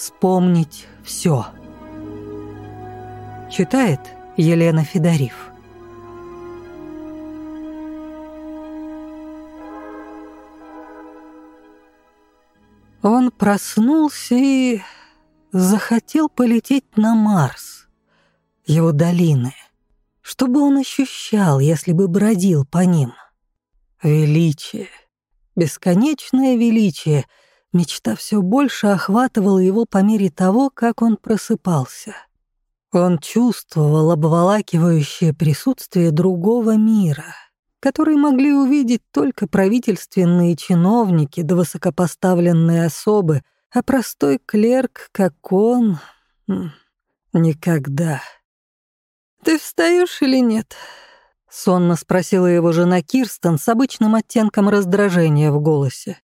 вспомнить все. Читает Елена Федорив. Он проснулся и захотел полететь на Марс, его долины, чтобы он ощущал, если бы бродил по ним. Величие, бесконечное величие, мечта все больше охватывала его по мере того, как он просыпался. Он чувствовал обволакивающее присутствие другого мира — который могли увидеть только правительственные чиновники да высокопоставленные особы, а простой клерк, как он, никогда. «Ты встаешь или нет?» — сонно спросила его жена Кирстен с обычным оттенком раздражения в голосе.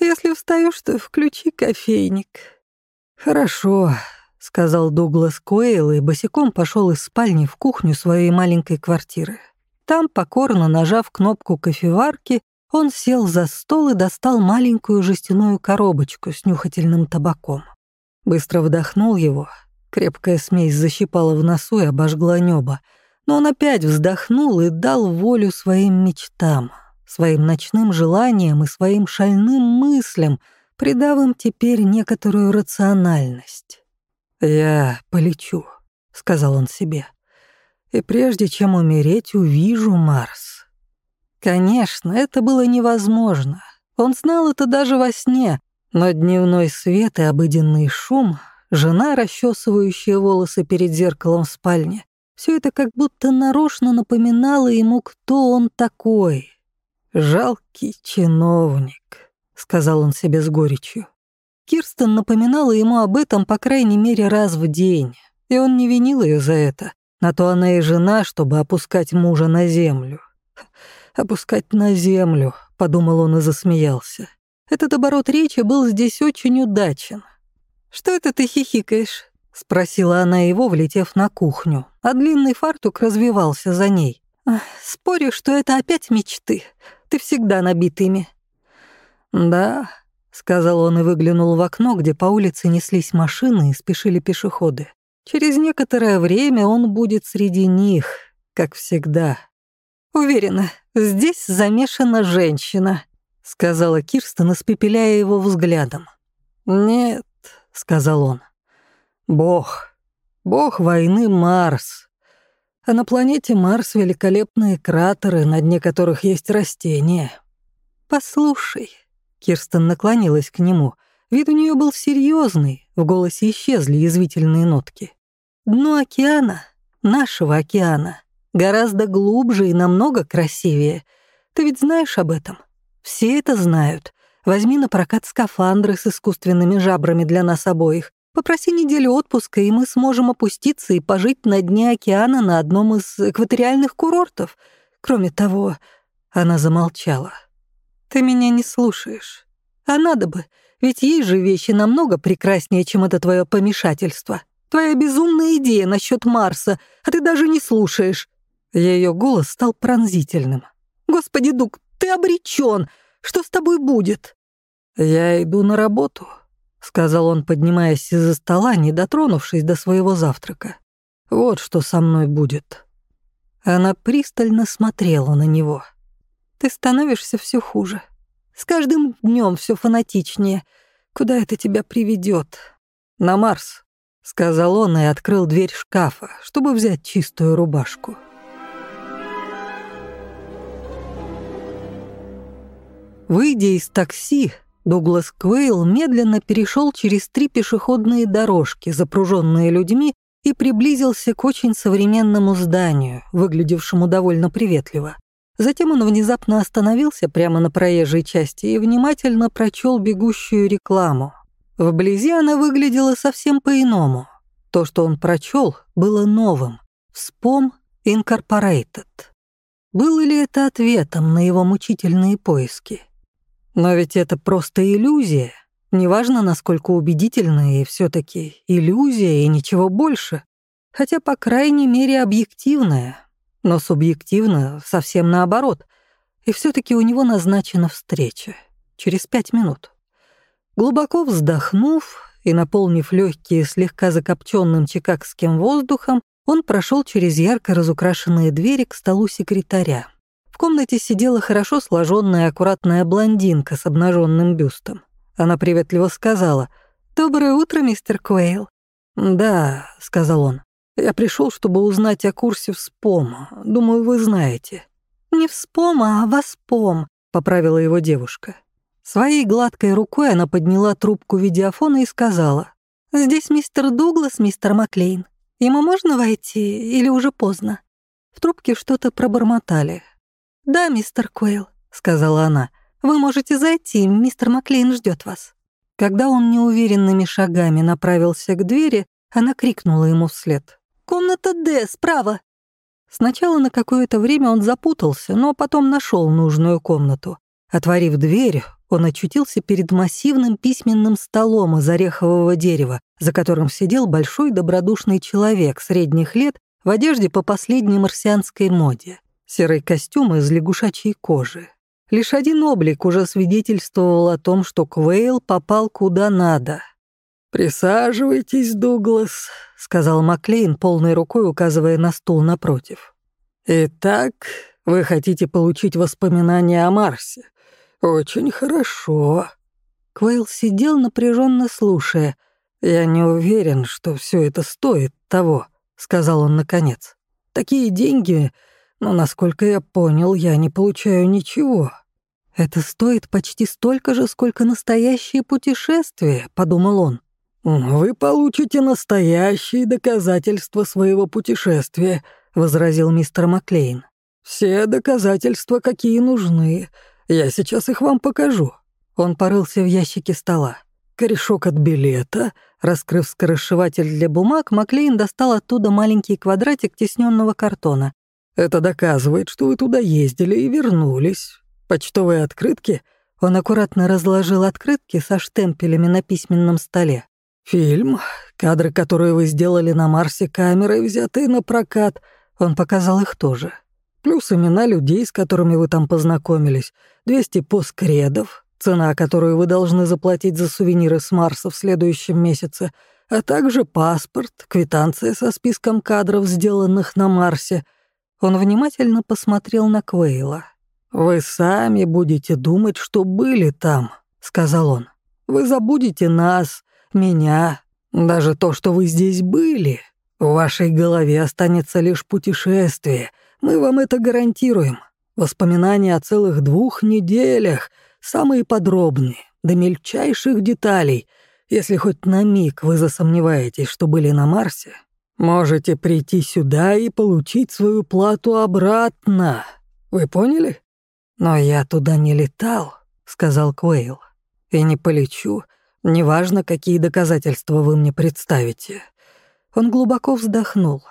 «Если встаешь, то включи кофейник». «Хорошо», — сказал Дуглас Куэйл и босиком пошел из спальни в кухню своей маленькой квартиры. Там, покорно нажав кнопку кофеварки, он сел за стол и достал маленькую жестяную коробочку с нюхательным табаком. Быстро вдохнул его. Крепкая смесь защипала в носу и обожгла небо. Но он опять вздохнул и дал волю своим мечтам, своим ночным желаниям и своим шальным мыслям, придав им теперь некоторую рациональность. «Я полечу», — сказал он себе и прежде чем умереть, увижу Марс. Конечно, это было невозможно. Он знал это даже во сне, но дневной свет и обыденный шум, жена, расчесывающая волосы перед зеркалом в спальне, все это как будто нарочно напоминало ему, кто он такой. «Жалкий чиновник», — сказал он себе с горечью. Кирстен напоминала ему об этом по крайней мере раз в день, и он не винил ее за это. На то она и жена, чтобы опускать мужа на землю. «Опускать на землю», — подумал он и засмеялся. Этот оборот речи был здесь очень удачен. «Что это ты хихикаешь?» — спросила она его, влетев на кухню, а длинный фартук развивался за ней. «Спорю, что это опять мечты. Ты всегда набит ими». «Да», — сказал он и выглянул в окно, где по улице неслись машины и спешили пешеходы. Через некоторое время он будет среди них, как всегда. «Уверена, здесь замешана женщина», — сказала Кирстен, испепеляя его взглядом. «Нет», — сказал он, — «Бог, бог войны Марс. А на планете Марс великолепные кратеры, на дне которых есть растения». «Послушай», — Кирстен наклонилась к нему, — вид у нее был серьезный, в голосе исчезли язвительные нотки. Дно океана, нашего океана, гораздо глубже и намного красивее. Ты ведь знаешь об этом? Все это знают. Возьми на прокат скафандры с искусственными жабрами для нас обоих. Попроси неделю отпуска, и мы сможем опуститься и пожить на дне океана на одном из экваториальных курортов. Кроме того, она замолчала. Ты меня не слушаешь. А надо бы, ведь есть же вещи намного прекраснее, чем это твое помешательство. Твоя безумная идея насчет Марса, а ты даже не слушаешь». Ее голос стал пронзительным. «Господи, Дуг, ты обречен. Что с тобой будет?» «Я иду на работу», — сказал он, поднимаясь из-за стола, не дотронувшись до своего завтрака. «Вот что со мной будет». Она пристально смотрела на него. «Ты становишься все хуже. С каждым днем все фанатичнее. Куда это тебя приведет? «На Марс», сказал он и открыл дверь шкафа, чтобы взять чистую рубашку. Выйдя из такси, Дуглас Квейл медленно перешел через три пешеходные дорожки, запруженные людьми, и приблизился к очень современному зданию, выглядевшему довольно приветливо. Затем он внезапно остановился прямо на проезжей части и внимательно прочел бегущую рекламу. Вблизи она выглядела совсем по-иному. То, что он прочел, было новым. «Вспом Incorporated». Было ли это ответом на его мучительные поиски? Но ведь это просто иллюзия. Неважно, насколько убедительная, и все таки иллюзия и ничего больше. Хотя, по крайней мере, объективная. Но субъективно совсем наоборот. И все таки у него назначена встреча. Через пять минут. Глубоко вздохнув и, наполнив легкие слегка закопченным чикагским воздухом, он прошел через ярко разукрашенные двери к столу секретаря. В комнате сидела хорошо сложенная аккуратная блондинка с обнаженным бюстом. Она приветливо сказала «Доброе утро, мистер Куэйл». «Да», — сказал он, — «я пришел, чтобы узнать о курсе в СПОМ. Думаю, вы знаете». «Не в СПОМ, а в АСПОМ», — поправила его девушка. Своей гладкой рукой она подняла трубку видеофона и сказала «Здесь мистер Дуглас, мистер Маклейн. Ему можно войти или уже поздно?» В трубке что-то пробормотали. «Да, мистер Куэлл», — сказала она. «Вы можете зайти, мистер Маклейн ждет вас». Когда он неуверенными шагами направился к двери, она крикнула ему вслед. «Комната Д, справа!» Сначала на какое-то время он запутался, но потом нашел нужную комнату. Отворив дверь, он очутился перед массивным письменным столом из орехового дерева, за которым сидел большой добродушный человек средних лет в одежде по последней марсианской моде. Серый костюм из лягушачьей кожи. Лишь один облик уже свидетельствовал о том, что Квейл попал куда надо. «Присаживайтесь, Дуглас», — сказал Маклейн, полной рукой указывая на стул напротив. «Итак, вы хотите получить воспоминания о Марсе. Очень хорошо». Квейл сидел напряженно слушая. «Я не уверен, что все это стоит того», — сказал он наконец. «Такие деньги но, насколько я понял, я не получаю ничего. Это стоит почти столько же, сколько настоящее путешествие, подумал он. Вы получите настоящие доказательства своего путешествия, возразил мистер Маклейн. Все доказательства, какие нужны. Я сейчас их вам покажу. Он порылся в ящике стола. Корешок от билета. Раскрыв скоросшиватель для бумаг, Маклейн достал оттуда маленький квадратик тесненного картона. Это доказывает, что вы туда ездили и вернулись. Почтовые открытки. Он аккуратно разложил открытки со штемпелями на письменном столе. Фильм, кадры, которые вы сделали на Марсе камерой, взятые на прокат. Он показал их тоже. Плюс имена людей, с которыми вы там познакомились. 200 поскредов, цена, которую вы должны заплатить за сувениры с Марса в следующем месяце, а также паспорт, квитанция со списком кадров, сделанных на Марсе — он внимательно посмотрел на Квейла. «Вы сами будете думать, что были там», — сказал он. «Вы забудете нас, меня, даже то, что вы здесь были. В вашей голове останется лишь путешествие. Мы вам это гарантируем. Воспоминания о целых двух неделях, самые подробные, до мельчайших деталей. Если хоть на миг вы засомневаетесь, что были на Марсе, Можете прийти сюда и получить свою плату обратно. Вы поняли? Но я туда не летал, сказал Квейл. И не полечу, неважно, какие доказательства вы мне представите. Он глубоко вздохнул.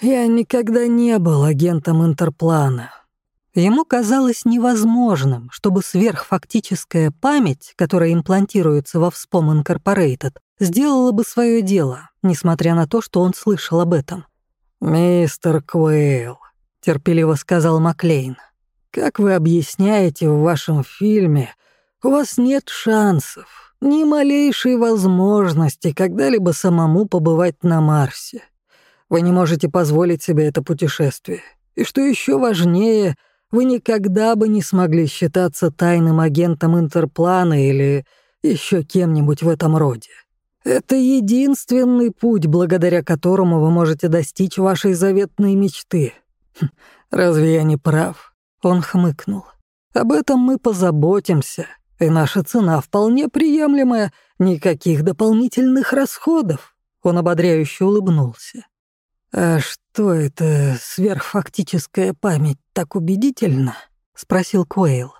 Я никогда не был агентом Интерплана. Ему казалось невозможным, чтобы сверхфактическая память, которая имплантируется во Вспом Инкорпорейтед, сделала бы свое дело, несмотря на то, что он слышал об этом. «Мистер Куэйл», — терпеливо сказал Маклейн, «как вы объясняете в вашем фильме, у вас нет шансов, ни малейшей возможности когда-либо самому побывать на Марсе. Вы не можете позволить себе это путешествие. И что еще важнее — вы никогда бы не смогли считаться тайным агентом Интерплана или еще кем-нибудь в этом роде. Это единственный путь, благодаря которому вы можете достичь вашей заветной мечты. Хм, разве я не прав? Он хмыкнул. Об этом мы позаботимся, и наша цена вполне приемлемая, никаких дополнительных расходов. Он ободряюще улыбнулся. «А что это сверхфактическая память так убедительно?» — спросил Куэйл.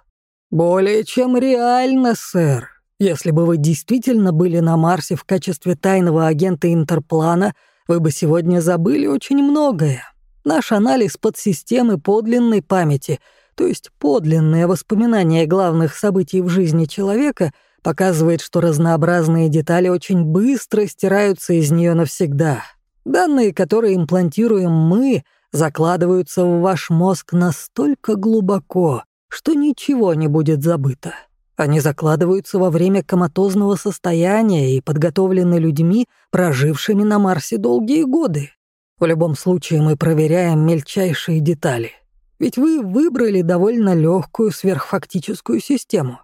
«Более чем реально, сэр. Если бы вы действительно были на Марсе в качестве тайного агента Интерплана, вы бы сегодня забыли очень многое. Наш анализ подсистемы подлинной памяти, то есть подлинные воспоминания главных событий в жизни человека, показывает, что разнообразные детали очень быстро стираются из нее навсегда. Данные, которые имплантируем мы, закладываются в ваш мозг настолько глубоко, что ничего не будет забыто. Они закладываются во время коматозного состояния и подготовлены людьми, прожившими на Марсе долгие годы. В любом случае мы проверяем мельчайшие детали. Ведь вы выбрали довольно легкую сверхфактическую систему.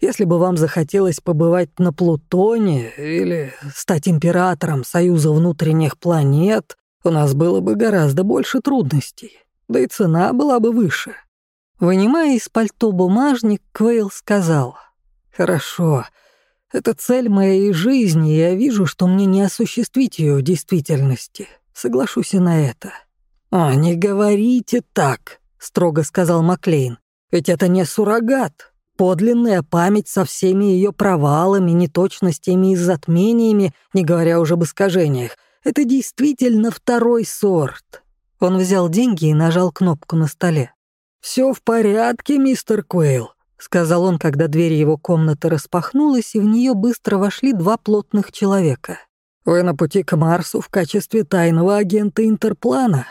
Если бы вам захотелось побывать на Плутоне или стать императором Союза внутренних планет, у нас было бы гораздо больше трудностей, да и цена была бы выше. Вынимая из пальто бумажник, Квейл сказал, «Хорошо, это цель моей жизни, и я вижу, что мне не осуществить ее в действительности. Соглашусь и на это». «О, не говорите так», — строго сказал Маклейн, «ведь это не суррогат, Подлинная память со всеми ее провалами, неточностями и затмениями, не говоря уже об искажениях, это действительно второй сорт. Он взял деньги и нажал кнопку на столе. «Все в порядке, мистер Куэйл», — сказал он, когда дверь его комнаты распахнулась, и в нее быстро вошли два плотных человека. «Вы на пути к Марсу в качестве тайного агента Интерплана».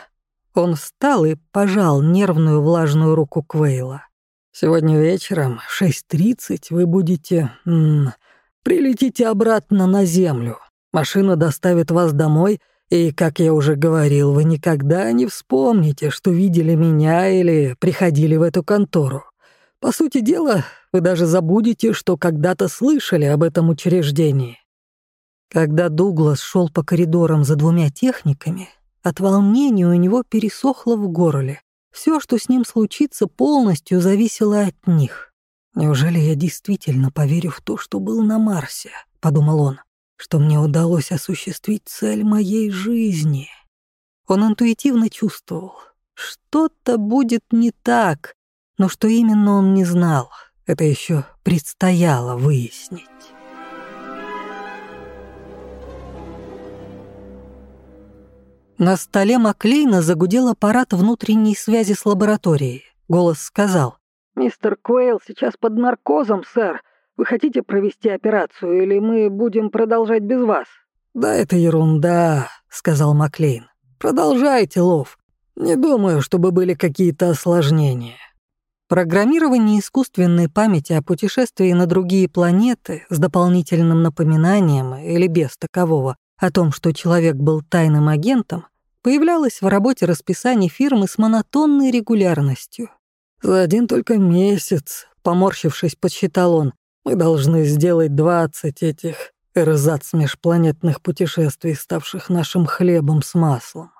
Он встал и пожал нервную влажную руку Квейла. Сегодня вечером в 6.30 вы будете... М, прилетите обратно на Землю. Машина доставит вас домой, и, как я уже говорил, вы никогда не вспомните, что видели меня или приходили в эту контору. По сути дела, вы даже забудете, что когда-то слышали об этом учреждении. Когда Дуглас шел по коридорам за двумя техниками, от волнения у него пересохло в горле. Все, что с ним случится, полностью зависело от них. «Неужели я действительно поверю в то, что был на Марсе?» — подумал он, «что мне удалось осуществить цель моей жизни». Он интуитивно чувствовал, что-то будет не так, но что именно он не знал, это еще предстояло выяснить. На столе Маклейна загудел аппарат внутренней связи с лабораторией. Голос сказал. «Мистер Куэйл сейчас под наркозом, сэр. Вы хотите провести операцию, или мы будем продолжать без вас?» «Да это ерунда», — сказал Маклейн. «Продолжайте, Лов. Не думаю, чтобы были какие-то осложнения». Программирование искусственной памяти о путешествии на другие планеты с дополнительным напоминанием или без такового о том, что человек был тайным агентом, появлялось в работе расписаний фирмы с монотонной регулярностью. «За один только месяц», — поморщившись, подсчитал он, «мы должны сделать двадцать этих эрзац межпланетных путешествий, ставших нашим хлебом с маслом».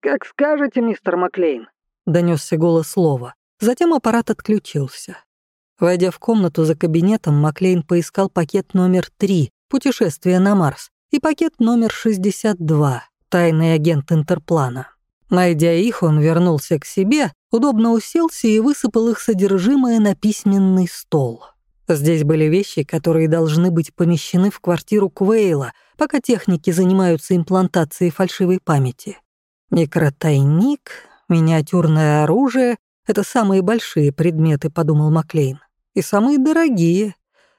«Как скажете, мистер Маклейн», — донесся голос слова. Затем аппарат отключился. Войдя в комнату за кабинетом, Маклейн поискал пакет номер три «Путешествие на Марс», и пакет номер 62 «Тайный агент Интерплана». Найдя их, он вернулся к себе, удобно уселся и высыпал их содержимое на письменный стол. Здесь были вещи, которые должны быть помещены в квартиру Квейла, пока техники занимаются имплантацией фальшивой памяти. Микротайник, миниатюрное оружие — это самые большие предметы, подумал Маклейн. И самые дорогие,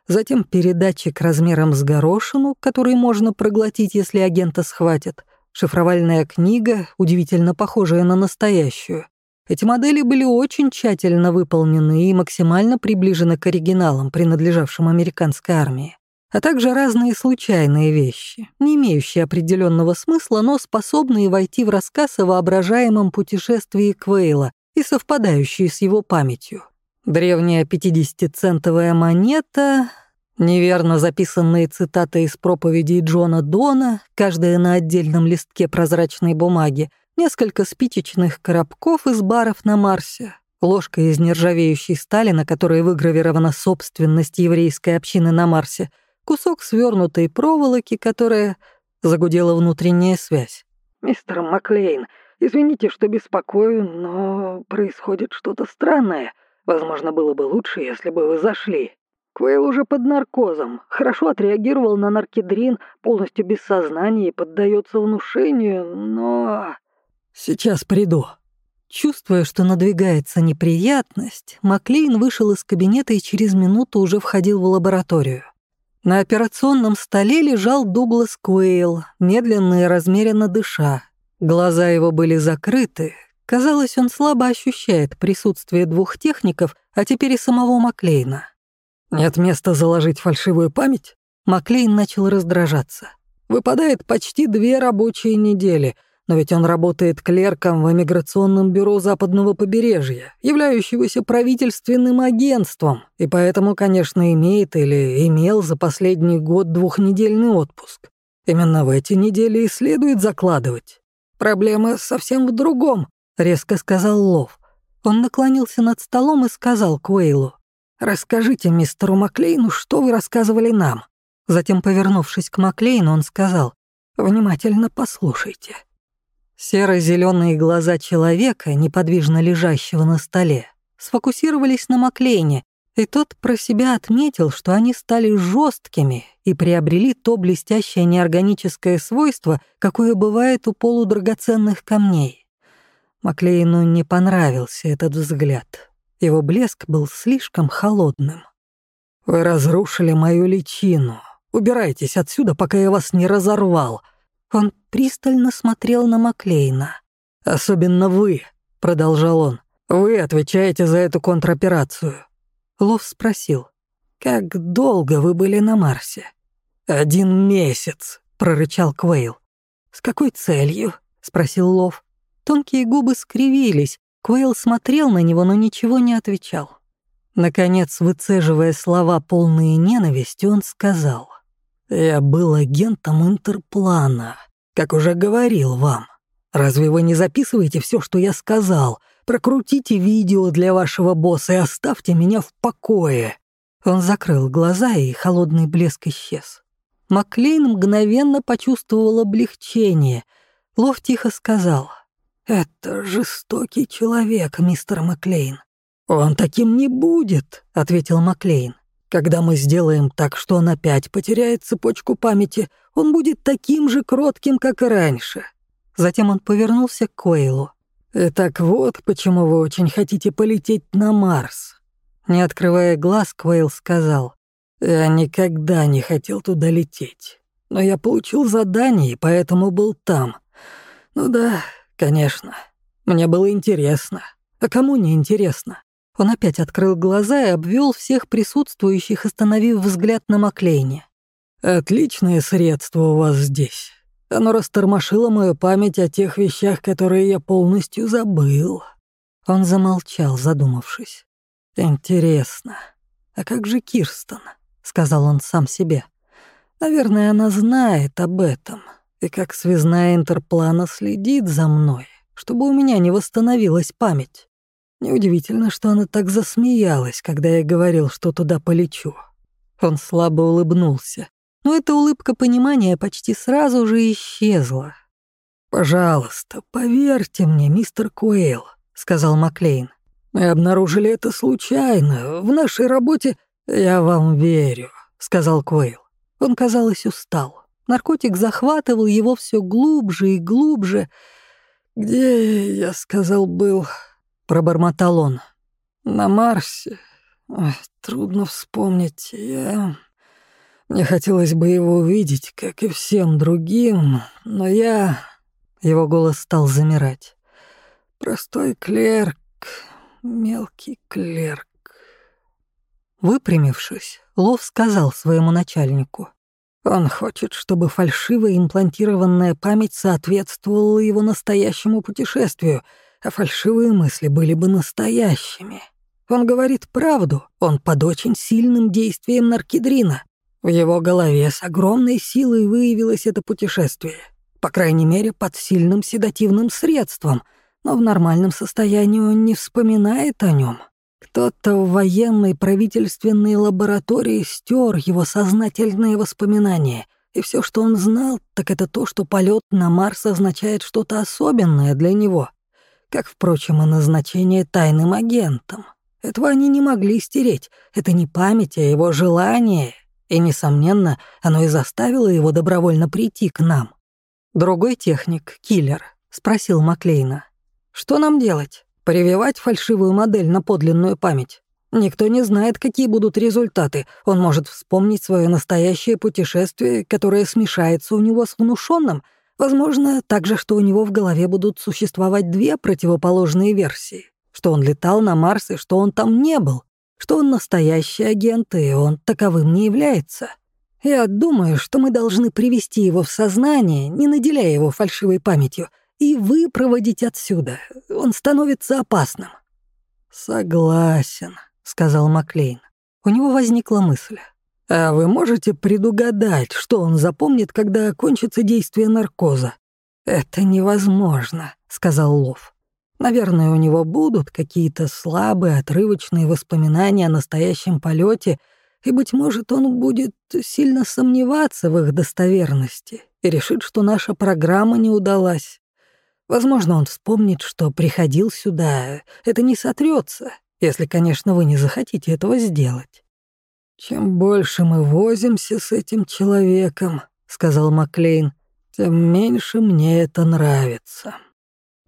затем передатчик размером с горошину, который можно проглотить, если агента схватят, шифровальная книга, удивительно похожая на настоящую. Эти модели были очень тщательно выполнены и максимально приближены к оригиналам, принадлежавшим американской армии, а также разные случайные вещи, не имеющие определенного смысла, но способные войти в рассказ о воображаемом путешествии Квейла и совпадающие с его памятью. Древняя 50-центовая монета, неверно записанные цитаты из проповедей Джона Дона, каждая на отдельном листке прозрачной бумаги, несколько спичечных коробков из баров на Марсе, ложка из нержавеющей стали, на которой выгравирована собственность еврейской общины на Марсе, кусок свернутой проволоки, которая загудела внутренняя связь. «Мистер Маклейн, извините, что беспокою, но происходит что-то странное. Возможно, было бы лучше, если бы вы зашли. Квейл уже под наркозом, хорошо отреагировал на наркедрин, полностью без сознания и поддается внушению, но... Сейчас приду. Чувствуя, что надвигается неприятность, Маклейн вышел из кабинета и через минуту уже входил в лабораторию. На операционном столе лежал Дуглас Куэйл, медленно и размеренно дыша. Глаза его были закрыты, Казалось, он слабо ощущает присутствие двух техников, а теперь и самого Маклейна. Нет места заложить фальшивую память? Маклейн начал раздражаться. Выпадает почти две рабочие недели, но ведь он работает клерком в эмиграционном бюро западного побережья, являющегося правительственным агентством, и поэтому, конечно, имеет или имел за последний год двухнедельный отпуск. Именно в эти недели и следует закладывать. Проблема совсем в другом, резко сказал Лов. Он наклонился над столом и сказал Куэйлу. «Расскажите мистеру Маклейну, что вы рассказывали нам». Затем, повернувшись к Маклейну, он сказал, «Внимательно послушайте». Серо-зеленые глаза человека, неподвижно лежащего на столе, сфокусировались на Маклейне, и тот про себя отметил, что они стали жесткими и приобрели то блестящее неорганическое свойство, какое бывает у полудрагоценных камней. Маклейну не понравился этот взгляд. Его блеск был слишком холодным. «Вы разрушили мою личину. Убирайтесь отсюда, пока я вас не разорвал». Он пристально смотрел на Маклейна. «Особенно вы», — продолжал он. «Вы отвечаете за эту контроперацию». Лов спросил. «Как долго вы были на Марсе?» «Один месяц», — прорычал Квейл. «С какой целью?» — спросил Лов. Тонкие губы скривились, Куэлл смотрел на него, но ничего не отвечал. Наконец, выцеживая слова полные ненависти, он сказал. «Я был агентом Интерплана, как уже говорил вам. Разве вы не записываете все, что я сказал? Прокрутите видео для вашего босса и оставьте меня в покое». Он закрыл глаза, и холодный блеск исчез. Маклейн мгновенно почувствовал облегчение. Лов тихо сказал. «Это жестокий человек, мистер Маклейн». «Он таким не будет», — ответил Маклейн. «Когда мы сделаем так, что он опять потеряет цепочку памяти, он будет таким же кротким, как и раньше». Затем он повернулся к Койлу. «Итак, вот почему вы очень хотите полететь на Марс». Не открывая глаз, Квейл сказал, «Я никогда не хотел туда лететь, но я получил задание, и поэтому был там. Ну да, Конечно. Мне было интересно. А кому не интересно? Он опять открыл глаза и обвел всех присутствующих, остановив взгляд на Маклейне. «Отличное средство у вас здесь. Оно растормошило мою память о тех вещах, которые я полностью забыл». Он замолчал, задумавшись. «Интересно. А как же Кирстон?» — сказал он сам себе. «Наверное, она знает об этом» и как связная интерплана следит за мной, чтобы у меня не восстановилась память. Неудивительно, что она так засмеялась, когда я говорил, что туда полечу. Он слабо улыбнулся, но эта улыбка понимания почти сразу же исчезла. «Пожалуйста, поверьте мне, мистер Куэйл», — сказал Маклейн. «Мы обнаружили это случайно. В нашей работе...» «Я вам верю», — сказал Куэйл. Он, казалось, устал. Наркотик захватывал его все глубже и глубже. «Где, я сказал, был?» — пробормотал он. «На Марсе. Ой, трудно вспомнить. Я... Мне хотелось бы его увидеть, как и всем другим, но я...» Его голос стал замирать. «Простой клерк, мелкий клерк». Выпрямившись, Лов сказал своему начальнику. Он хочет, чтобы фальшивая имплантированная память соответствовала его настоящему путешествию, а фальшивые мысли были бы настоящими. Он говорит правду, он под очень сильным действием наркидрина. В его голове с огромной силой выявилось это путешествие. По крайней мере, под сильным седативным средством, но в нормальном состоянии он не вспоминает о нем. Кто-то в военной правительственной лаборатории стер его сознательные воспоминания, и все, что он знал, так это то, что полет на Марс означает что-то особенное для него, как, впрочем, и назначение тайным агентом. Этого они не могли стереть, это не память, а его желание, и, несомненно, оно и заставило его добровольно прийти к нам. Другой техник, киллер, спросил Маклейна, «Что нам делать?» Прививать фальшивую модель на подлинную память. Никто не знает, какие будут результаты. Он может вспомнить свое настоящее путешествие, которое смешается у него с внушенным. Возможно, также, что у него в голове будут существовать две противоположные версии. Что он летал на Марс и что он там не был. что он настоящий агент, и он таковым не является. Я думаю, что мы должны привести его в сознание, не наделяя его фальшивой памятью, и выпроводить отсюда. Он становится опасным». «Согласен», — сказал Маклейн. У него возникла мысль. «А вы можете предугадать, что он запомнит, когда кончится действие наркоза?» «Это невозможно», — сказал Лов. «Наверное, у него будут какие-то слабые, отрывочные воспоминания о настоящем полете, и, быть может, он будет сильно сомневаться в их достоверности и решит, что наша программа не удалась. Возможно, он вспомнит, что приходил сюда. Это не сотрется, если, конечно, вы не захотите этого сделать. «Чем больше мы возимся с этим человеком», — сказал Маклейн, «тем меньше мне это нравится.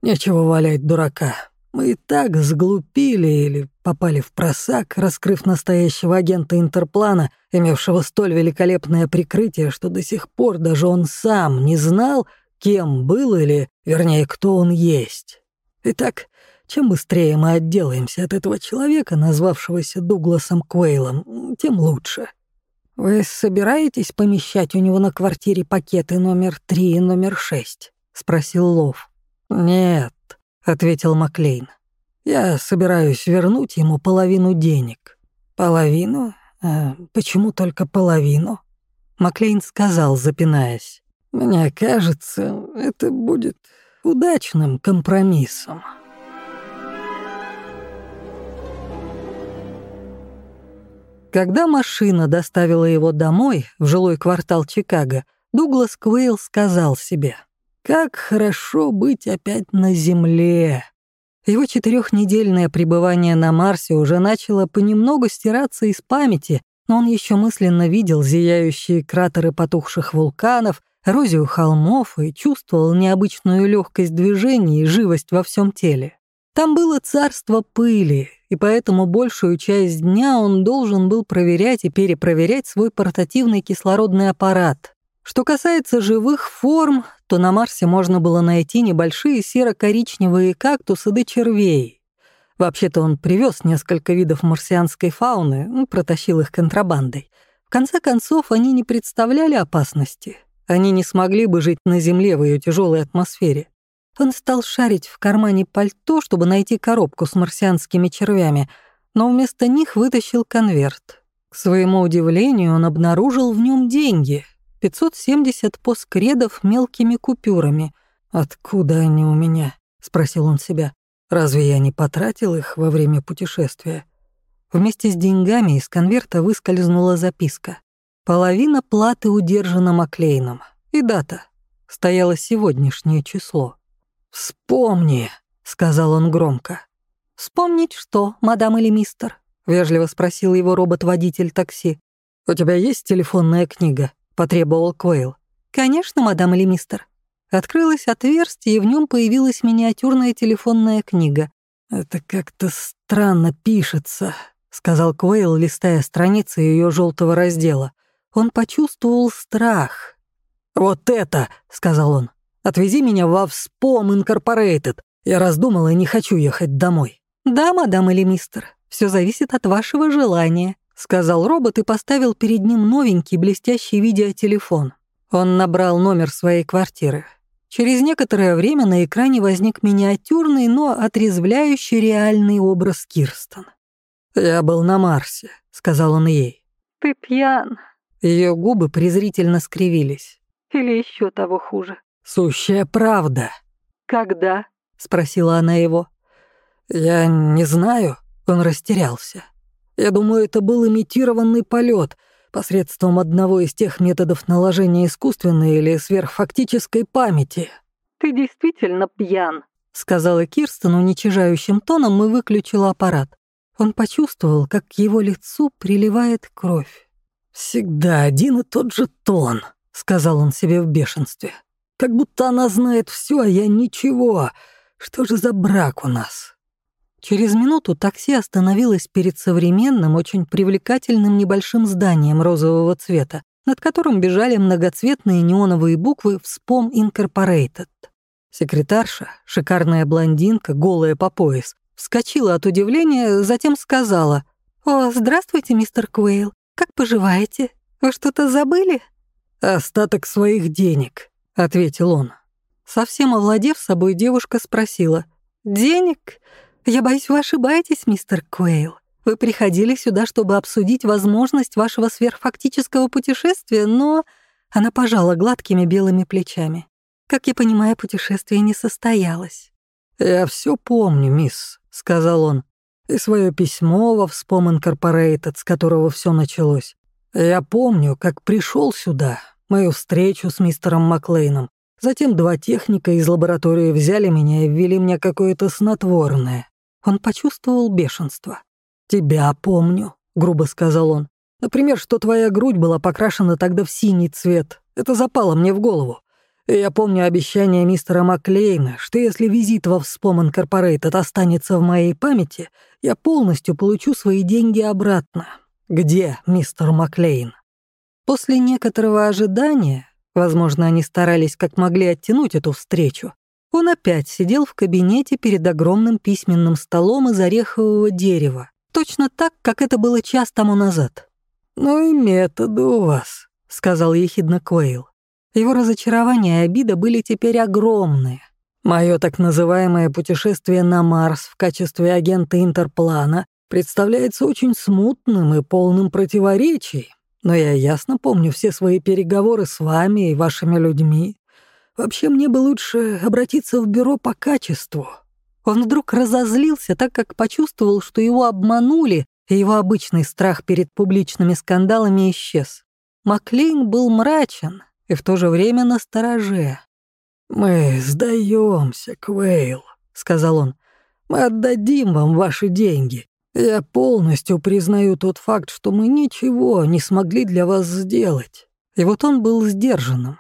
Нечего валять дурака. Мы и так сглупили или попали в просак, раскрыв настоящего агента Интерплана, имевшего столь великолепное прикрытие, что до сих пор даже он сам не знал, кем был или, вернее, кто он есть. Итак, чем быстрее мы отделаемся от этого человека, назвавшегося Дугласом Куэйлом, тем лучше. Вы собираетесь помещать у него на квартире пакеты номер три и номер шесть? спросил Лов. Нет, ответил Маклейн. Я собираюсь вернуть ему половину денег. Половину? А почему только половину? Маклейн сказал, запинаясь. Мне кажется, это будет удачным компромиссом. Когда машина доставила его домой, в жилой квартал Чикаго, Дуглас Квейл сказал себе, «Как хорошо быть опять на Земле!» Его четырехнедельное пребывание на Марсе уже начало понемногу стираться из памяти, но он еще мысленно видел зияющие кратеры потухших вулканов, эрозию холмов и чувствовал необычную легкость движений и живость во всем теле. Там было царство пыли, и поэтому большую часть дня он должен был проверять и перепроверять свой портативный кислородный аппарат. Что касается живых форм, то на Марсе можно было найти небольшие серо-коричневые кактусы до червей. Вообще-то он привез несколько видов марсианской фауны, ну, протащил их контрабандой. В конце концов, они не представляли опасности. Они не смогли бы жить на Земле в ее тяжелой атмосфере. Он стал шарить в кармане пальто, чтобы найти коробку с марсианскими червями, но вместо них вытащил конверт. К своему удивлению, он обнаружил в нем деньги — 570 поскредов мелкими купюрами. «Откуда они у меня?» — спросил он себя. «Разве я не потратил их во время путешествия?» Вместе с деньгами из конверта выскользнула записка. Половина платы удержана Маклейном. И дата. Стояло сегодняшнее число. «Вспомни», — сказал он громко. «Вспомнить что, мадам или мистер?» — вежливо спросил его робот-водитель такси. «У тебя есть телефонная книга?» — потребовал Квейл. «Конечно, мадам или мистер». Открылось отверстие, и в нем появилась миниатюрная телефонная книга. «Это как-то странно пишется», — сказал Квейл, листая страницы ее желтого раздела. Он почувствовал страх. «Вот это!» — сказал он. Отвези меня во Вспом Инкорпорейтед. Я раздумала и не хочу ехать домой». «Да, мадам или мистер, все зависит от вашего желания», сказал робот и поставил перед ним новенький блестящий видеотелефон. Он набрал номер своей квартиры. Через некоторое время на экране возник миниатюрный, но отрезвляющий реальный образ Кирстен. «Я был на Марсе», — сказал он ей. «Ты пьян». Ее губы презрительно скривились. «Или еще того хуже». «Сущая правда». «Когда?» — спросила она его. «Я не знаю». Он растерялся. «Я думаю, это был имитированный полет посредством одного из тех методов наложения искусственной или сверхфактической памяти». «Ты действительно пьян», — сказала Кирстен уничижающим тоном и выключила аппарат. Он почувствовал, как к его лицу приливает кровь. «Всегда один и тот же тон», — сказал он себе в бешенстве. Как будто она знает все, а я ничего. Что же за брак у нас? Через минуту такси остановилось перед современным, очень привлекательным небольшим зданием розового цвета, над которым бежали многоцветные неоновые буквы «Вспом Инкорпорейтед». Секретарша, шикарная блондинка, голая по пояс, вскочила от удивления, затем сказала «О, здравствуйте, мистер Куэйл. Как поживаете? Вы что-то забыли?» «Остаток своих денег», — ответил он. Совсем овладев собой, девушка спросила. «Денег? Я боюсь, вы ошибаетесь, мистер Куэйл. Вы приходили сюда, чтобы обсудить возможность вашего сверхфактического путешествия, но...» Она пожала гладкими белыми плечами. «Как я понимаю, путешествие не состоялось». «Я все помню, мисс», — сказал он. «И свое письмо во Вспом Инкорпорейтед, с которого все началось. Я помню, как пришел сюда, мою встречу с мистером Маклейном. Затем два техника из лаборатории взяли меня и ввели мне какое-то снотворное. Он почувствовал бешенство. «Тебя помню», — грубо сказал он. «Например, что твоя грудь была покрашена тогда в синий цвет. Это запало мне в голову. Я помню обещание мистера Маклейна, что если визит во Вспом Инкорпорейтед останется в моей памяти, я полностью получу свои деньги обратно. Где мистер Маклейн?» После некоторого ожидания, возможно, они старались как могли оттянуть эту встречу, он опять сидел в кабинете перед огромным письменным столом из орехового дерева, точно так, как это было час тому назад. «Ну и методы у вас», — сказал ехидно Куэйл. Его разочарование и обида были теперь огромные. Мое так называемое путешествие на Марс в качестве агента Интерплана представляется очень смутным и полным противоречий, но я ясно помню все свои переговоры с вами и вашими людьми. Вообще мне бы лучше обратиться в бюро по качеству». Он вдруг разозлился, так как почувствовал, что его обманули, и его обычный страх перед публичными скандалами исчез. Маклейн был мрачен и в то же время настороже. «Мы сдаемся, Квейл», — сказал он. «Мы отдадим вам ваши деньги. Я полностью признаю тот факт, что мы ничего не смогли для вас сделать. И вот он был сдержанным.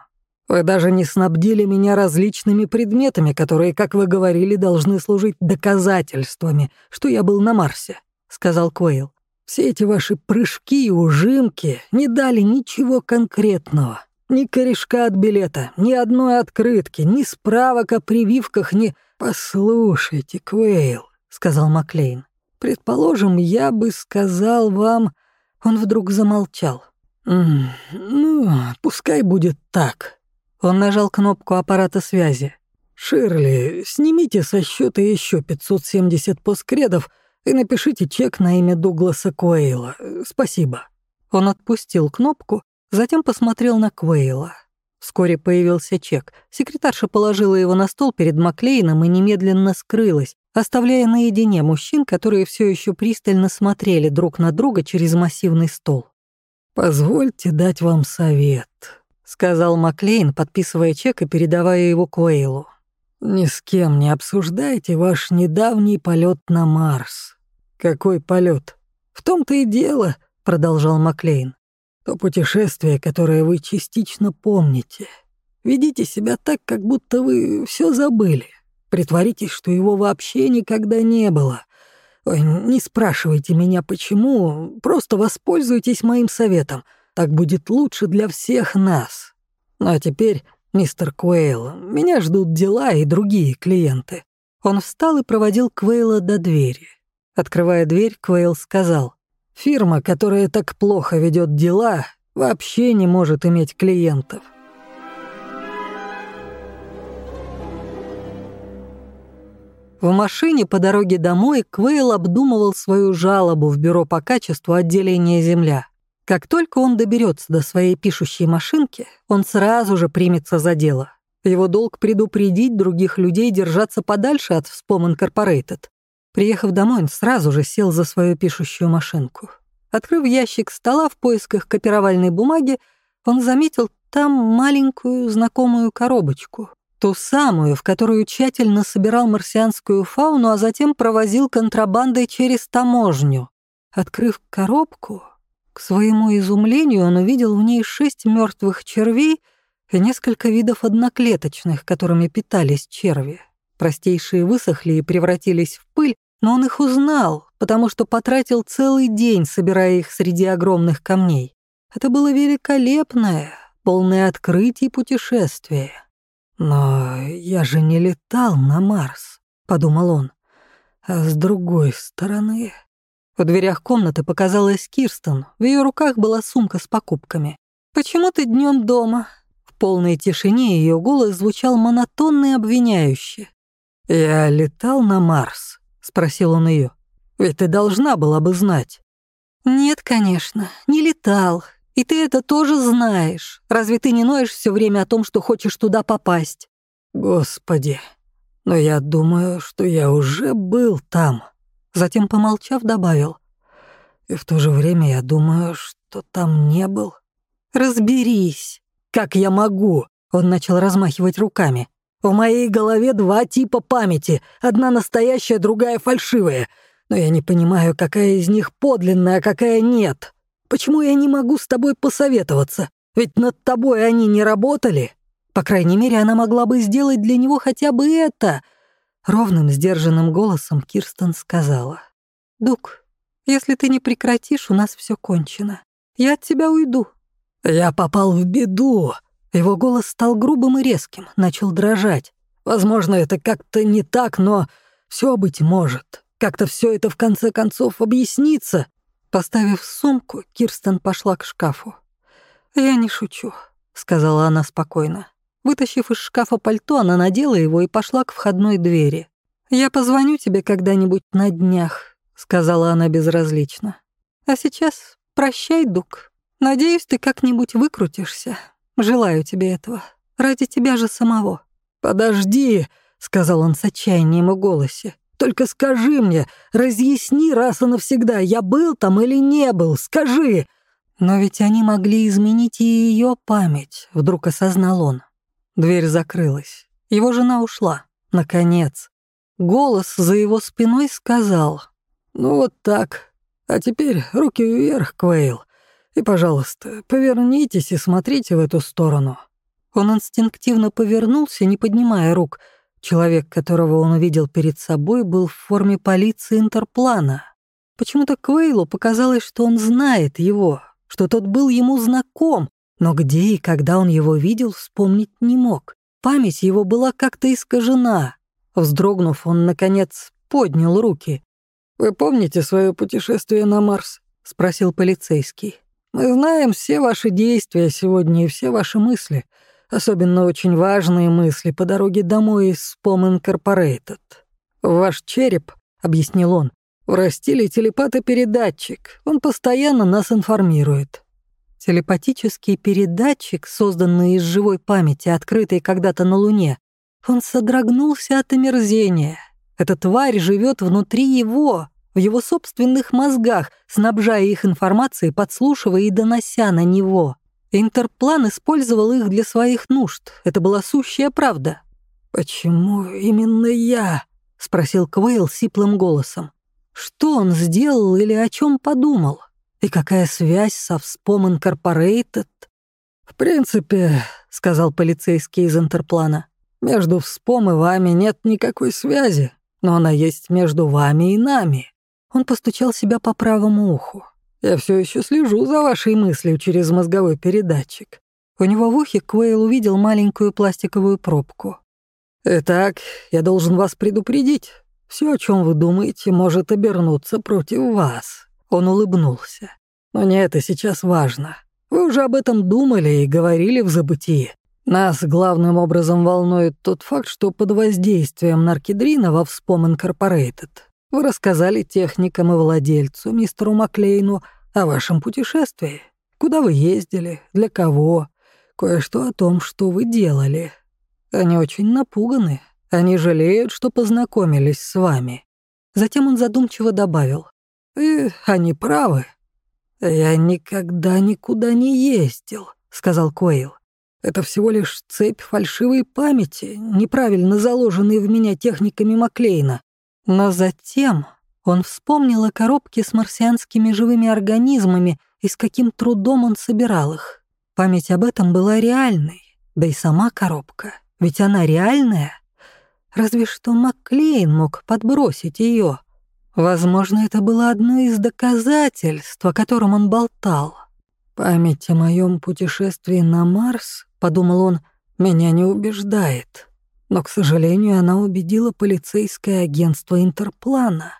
Вы даже не снабдили меня различными предметами, которые, как вы говорили, должны служить доказательствами, что я был на Марсе», — сказал Куэйл. «Все эти ваши прыжки и ужимки не дали ничего конкретного. Ни корешка от билета, ни одной открытки, ни справок о прививках, ни... «Послушайте, Куэйл», — сказал Маклейн, Предположим, я бы сказал вам...» Он вдруг замолчал. «Ну, пускай будет так». Он нажал кнопку аппарата связи. «Ширли, снимите со счета еще 570 поскредов и напишите чек на имя Дугласа Куэйла. Спасибо». Он отпустил кнопку, затем посмотрел на Куэйла. Вскоре появился чек. Секретарша положила его на стол перед Маклейном и немедленно скрылась, оставляя наедине мужчин, которые все еще пристально смотрели друг на друга через массивный стол. «Позвольте дать вам совет», — сказал Маклейн, подписывая чек и передавая его Куэйлу. «Ни с кем не обсуждайте ваш недавний полет на Марс». «Какой полет? «В том-то и дело», — продолжал Маклейн. «То путешествие, которое вы частично помните. Ведите себя так, как будто вы все забыли. Притворитесь, что его вообще никогда не было. Ой, не спрашивайте меня, почему, просто воспользуйтесь моим советом. Так будет лучше для всех нас. Ну а теперь, мистер Куэйл, меня ждут дела и другие клиенты». Он встал и проводил Квейла до двери. Открывая дверь, Квейл сказал, «Фирма, которая так плохо ведет дела, вообще не может иметь клиентов. В машине по дороге домой Квейл обдумывал свою жалобу в бюро по качеству отделения «Земля». Как только он доберется до своей пишущей машинки, он сразу же примется за дело. Его долг предупредить других людей держаться подальше от Вспом Инкорпорейтед. Приехав домой, он сразу же сел за свою пишущую машинку. Открыв ящик стола в поисках копировальной бумаги, он заметил там маленькую знакомую коробочку. Ту самую, в которую тщательно собирал марсианскую фауну, а затем провозил контрабандой через таможню. Открыв коробку, к своему изумлению он увидел в ней шесть мертвых червей и несколько видов одноклеточных, которыми питались черви. Простейшие высохли и превратились в пыль, но он их узнал, потому что потратил целый день, собирая их среди огромных камней. Это было великолепное, полное открытий путешествие. «Но я же не летал на Марс», — подумал он. «А с другой стороны, В дверях комнаты показалась Кирстен. В ее руках была сумка с покупками. «Почему ты днем дома?» В полной тишине ее голос звучал монотонно и обвиняюще. «Я летал на Марс», — спросил он ее. «Ведь ты должна была бы знать». «Нет, конечно, не летал. И ты это тоже знаешь. Разве ты не ноешь все время о том, что хочешь туда попасть?» «Господи, но я думаю, что я уже был там». Затем, помолчав, добавил. «И в то же время я думаю, что там не был». «Разберись». «Как я могу?» Он начал размахивать руками. «В моей голове два типа памяти. Одна настоящая, другая фальшивая. Но я не понимаю, какая из них подлинная, а какая нет. Почему я не могу с тобой посоветоваться? Ведь над тобой они не работали. По крайней мере, она могла бы сделать для него хотя бы это». Ровным, сдержанным голосом Кирстен сказала. «Дук, если ты не прекратишь, у нас все кончено. Я от тебя уйду». «Я попал в беду». Его голос стал грубым и резким, начал дрожать. «Возможно, это как-то не так, но все быть может. Как-то все это в конце концов объяснится». Поставив сумку, Кирстен пошла к шкафу. «Я не шучу», — сказала она спокойно. Вытащив из шкафа пальто, она надела его и пошла к входной двери. «Я позвоню тебе когда-нибудь на днях», — сказала она безразлично. «А сейчас прощай, Дук. Надеюсь, ты как-нибудь выкрутишься. Желаю тебе этого. Ради тебя же самого». «Подожди», — сказал он с отчаянием в голосе. «Только скажи мне, разъясни раз и навсегда, я был там или не был, скажи». Но ведь они могли изменить и ее память, вдруг осознал он. Дверь закрылась. Его жена ушла. Наконец. Голос за его спиной сказал. «Ну вот так. А теперь руки вверх, Квейл. И, пожалуйста, повернитесь и смотрите в эту сторону». Он инстинктивно повернулся, не поднимая рук. Человек, которого он увидел перед собой, был в форме полиции Интерплана. Почему-то Квейлу показалось, что он знает его, что тот был ему знаком, но где и когда он его видел, вспомнить не мог. Память его была как-то искажена. Вздрогнув, он, наконец, поднял руки. «Вы помните свое путешествие на Марс?» — спросил полицейский. «Мы знаем все ваши действия сегодня и все ваши мысли, особенно очень важные мысли по дороге домой из Spom Incorporated. Ваш череп, — объяснил он, — врастили телепатопередатчик, он постоянно нас информирует. Телепатический передатчик, созданный из живой памяти, открытый когда-то на Луне, он содрогнулся от омерзения. Эта тварь живет внутри его, в его собственных мозгах, снабжая их информацией, подслушивая и донося на него. Интерплан использовал их для своих нужд. Это была сущая правда. «Почему именно я?» — спросил Квейл сиплым голосом. Что он сделал или о чем подумал? И какая связь со Вспом Инкорпорейтед? В принципе, сказал полицейский из Интерплана, между Вспом и вами нет никакой связи, но она есть между вами и нами. Он постучал себя по правому уху. Я все еще слежу за вашей мыслью через мозговой передатчик. У него в ухе Квейл увидел маленькую пластиковую пробку. «Итак, я должен вас предупредить. Все, о чем вы думаете, может обернуться против вас. Он улыбнулся. «Но не это сейчас важно. Вы уже об этом думали и говорили в забытии. Нас главным образом волнует тот факт, что под воздействием наркедрина во Вспом Инкорпорейтед вы рассказали техникам и владельцу, мистеру Маклейну, о вашем путешествии. Куда вы ездили, для кого, кое-что о том, что вы делали. Они очень напуганы, они жалеют, что познакомились с вами». Затем он задумчиво добавил. И они правы. Я никогда никуда не ездил, сказал Койл. Это всего лишь цепь фальшивой памяти, неправильно заложенной в меня техниками Маклейна. Но затем он вспомнил о коробке с марсианскими живыми организмами и с каким трудом он собирал их. Память об этом была реальной, да и сама коробка, ведь она реальная. Разве что Маклейн мог подбросить ее. Возможно, это было одно из доказательств, о котором он болтал. «Память о моем путешествии на Марс, — подумал он, — меня не убеждает. Но, к сожалению, она убедила полицейское агентство Интерплана.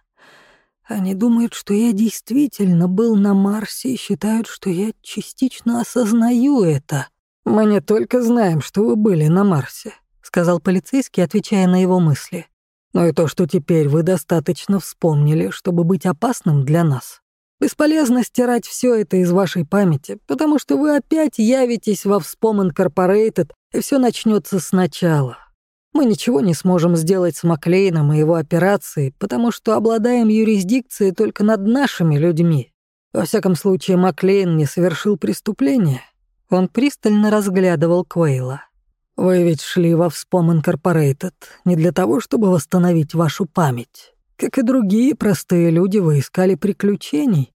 Они думают, что я действительно был на Марсе и считают, что я частично осознаю это. Мы не только знаем, что вы были на Марсе, сказал полицейский, отвечая на его мысли. Но и то, что теперь вы достаточно вспомнили, чтобы быть опасным для нас. Бесполезно стирать все это из вашей памяти, потому что вы опять явитесь во Вспом Инкорпорейтед, и все начнется сначала. Мы ничего не сможем сделать с Маклейном и его операцией, потому что обладаем юрисдикцией только над нашими людьми. Во всяком случае, Маклейн не совершил преступления. Он пристально разглядывал Квейла. Вы ведь шли во Вспом Инкорпорейтед не для того, чтобы восстановить вашу память. Как и другие простые люди, вы искали приключений,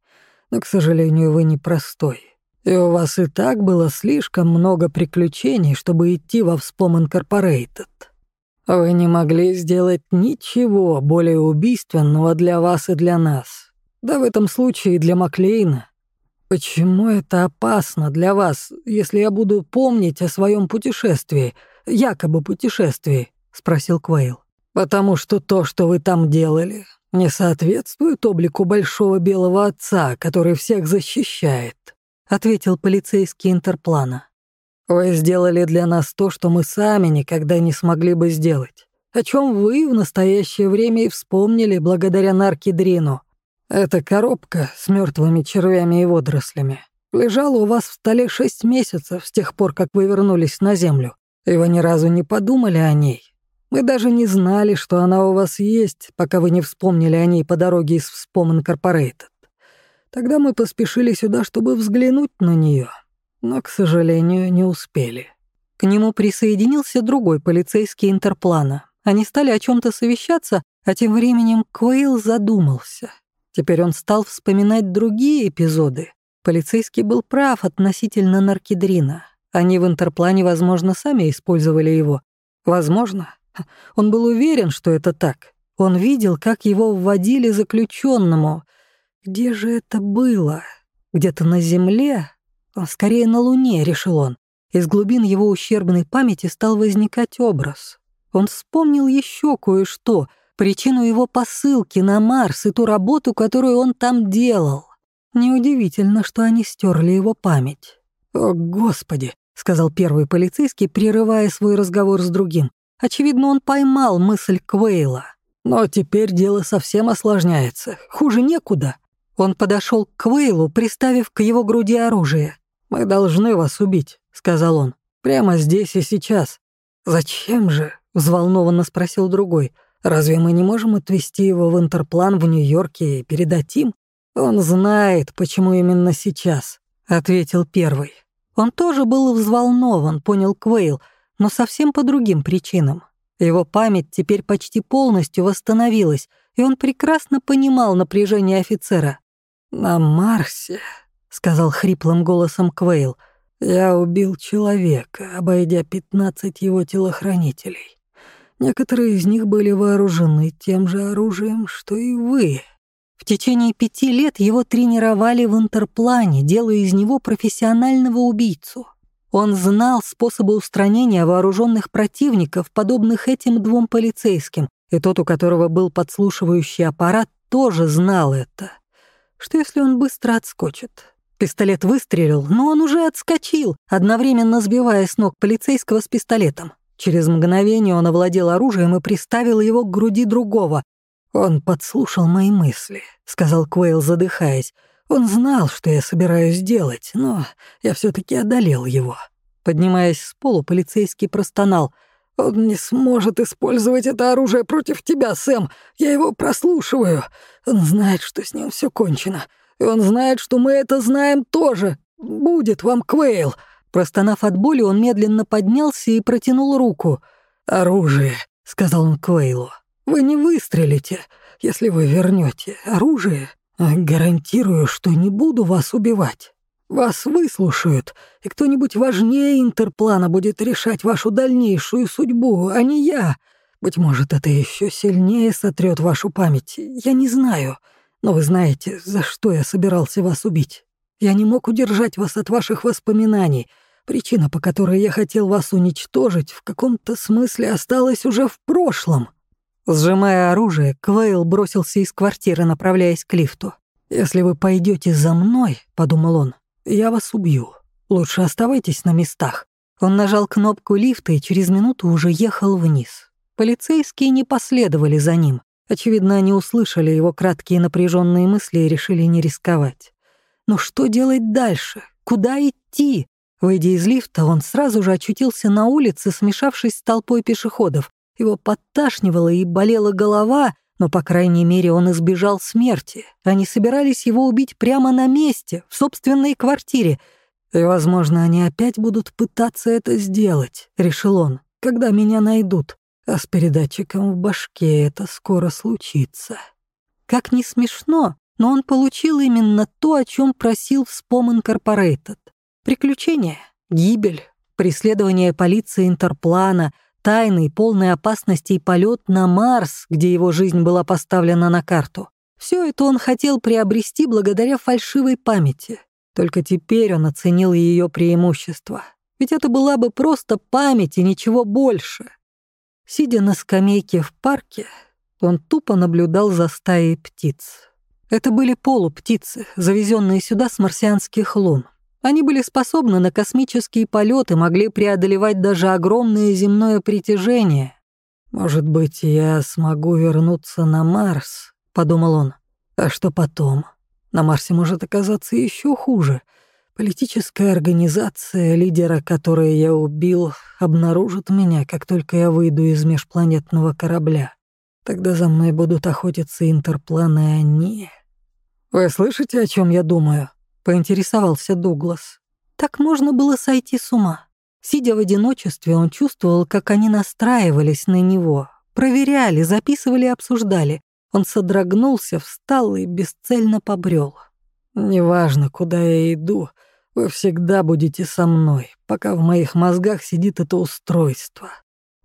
но, к сожалению, вы не простой. И у вас и так было слишком много приключений, чтобы идти во Вспом Инкорпорейтед. Вы не могли сделать ничего более убийственного для вас и для нас. Да в этом случае и для Маклейна. Почему это опасно для вас, если я буду помнить о своем путешествии, якобы путешествии? спросил Квейл. Потому что то, что вы там делали, не соответствует облику большого белого отца, который всех защищает, ответил полицейский интерплана. Вы сделали для нас то, что мы сами никогда не смогли бы сделать. О чем вы в настоящее время и вспомнили благодаря наркидрину. Эта коробка с мертвыми червями и водорослями лежала у вас в столе шесть месяцев с тех пор, как вы вернулись на Землю, и вы ни разу не подумали о ней. Мы даже не знали, что она у вас есть, пока вы не вспомнили о ней по дороге из Вспом Инкорпорейтед. Тогда мы поспешили сюда, чтобы взглянуть на нее но, к сожалению, не успели. К нему присоединился другой полицейский интерплана. Они стали о чем то совещаться, а тем временем Квейл задумался. Теперь он стал вспоминать другие эпизоды. Полицейский был прав относительно наркидрина. Они в интерплане, возможно, сами использовали его. Возможно. Он был уверен, что это так. Он видел, как его вводили заключенному. Где же это было? Где-то на земле? Скорее на Луне, решил он. Из глубин его ущербной памяти стал возникать образ. Он вспомнил еще кое-что, причину его посылки на Марс и ту работу, которую он там делал. Неудивительно, что они стерли его память. «О, Господи!» — сказал первый полицейский, прерывая свой разговор с другим. Очевидно, он поймал мысль Квейла. «Но теперь дело совсем осложняется. Хуже некуда». Он подошел к Квейлу, приставив к его груди оружие. «Мы должны вас убить», — сказал он. «Прямо здесь и сейчас». «Зачем же?» — взволнованно спросил другой. «Разве мы не можем отвезти его в Интерплан в Нью-Йорке и передать им?» «Он знает, почему именно сейчас», — ответил первый. Он тоже был взволнован, понял Квейл, но совсем по другим причинам. Его память теперь почти полностью восстановилась, и он прекрасно понимал напряжение офицера. «На Марсе», сказал хриплым голосом Квейл. «Я убил человека, обойдя пятнадцать его телохранителей. Некоторые из них были вооружены тем же оружием, что и вы». В течение пяти лет его тренировали в интерплане, делая из него профессионального убийцу. Он знал способы устранения вооруженных противников, подобных этим двум полицейским, и тот, у которого был подслушивающий аппарат, тоже знал это. Что если он быстро отскочит? Пистолет выстрелил, но он уже отскочил, одновременно сбивая с ног полицейского с пистолетом. Через мгновение он овладел оружием и приставил его к груди другого. «Он подслушал мои мысли», — сказал Квейл, задыхаясь. «Он знал, что я собираюсь делать, но я все таки одолел его». Поднимаясь с полу, полицейский простонал. «Он не сможет использовать это оружие против тебя, Сэм. Я его прослушиваю. Он знает, что с ним все кончено. И он знает, что мы это знаем тоже. Будет вам Квейл». Простонав от боли, он медленно поднялся и протянул руку. «Оружие», — сказал он Квейлу. «Вы не выстрелите, если вы вернете оружие. Гарантирую, что не буду вас убивать. Вас выслушают, и кто-нибудь важнее Интерплана будет решать вашу дальнейшую судьбу, а не я. Быть может, это еще сильнее сотрет вашу память. Я не знаю. Но вы знаете, за что я собирался вас убить. Я не мог удержать вас от ваших воспоминаний. Причина, по которой я хотел вас уничтожить, в каком-то смысле осталась уже в прошлом». Сжимая оружие, Квейл бросился из квартиры, направляясь к лифту. «Если вы пойдете за мной», — подумал он, — «я вас убью. Лучше оставайтесь на местах». Он нажал кнопку лифта и через минуту уже ехал вниз. Полицейские не последовали за ним. Очевидно, они услышали его краткие напряженные мысли и решили не рисковать. Но что делать дальше? Куда идти? Выйдя из лифта, он сразу же очутился на улице, смешавшись с толпой пешеходов. Его подташнивало и болела голова, но, по крайней мере, он избежал смерти. Они собирались его убить прямо на месте, в собственной квартире. И, возможно, они опять будут пытаться это сделать, решил он, когда меня найдут. А с передатчиком в башке это скоро случится. Как не смешно, но он получил именно то, о чем просил в Spom Incorporated. Приключения, гибель, преследование полиции Интерплана, тайный, полный опасностей полет на Марс, где его жизнь была поставлена на карту. Все это он хотел приобрести благодаря фальшивой памяти. Только теперь он оценил ее преимущества. Ведь это была бы просто память и ничего больше. Сидя на скамейке в парке, он тупо наблюдал за стаей птиц. Это были полуптицы, завезенные сюда с марсианских лун. Они были способны на космические полеты, могли преодолевать даже огромное земное притяжение. «Может быть, я смогу вернуться на Марс», — подумал он. «А что потом? На Марсе может оказаться еще хуже. Политическая организация, лидера которой я убил, обнаружит меня, как только я выйду из межпланетного корабля. Тогда за мной будут охотиться интерпланы они. Вы слышите, о чем я думаю? Поинтересовался Дуглас. Так можно было сойти с ума. Сидя в одиночестве, он чувствовал, как они настраивались на него, проверяли, записывали обсуждали. Он содрогнулся, встал и бесцельно побрел. «Неважно, куда я иду, вы всегда будете со мной, пока в моих мозгах сидит это устройство.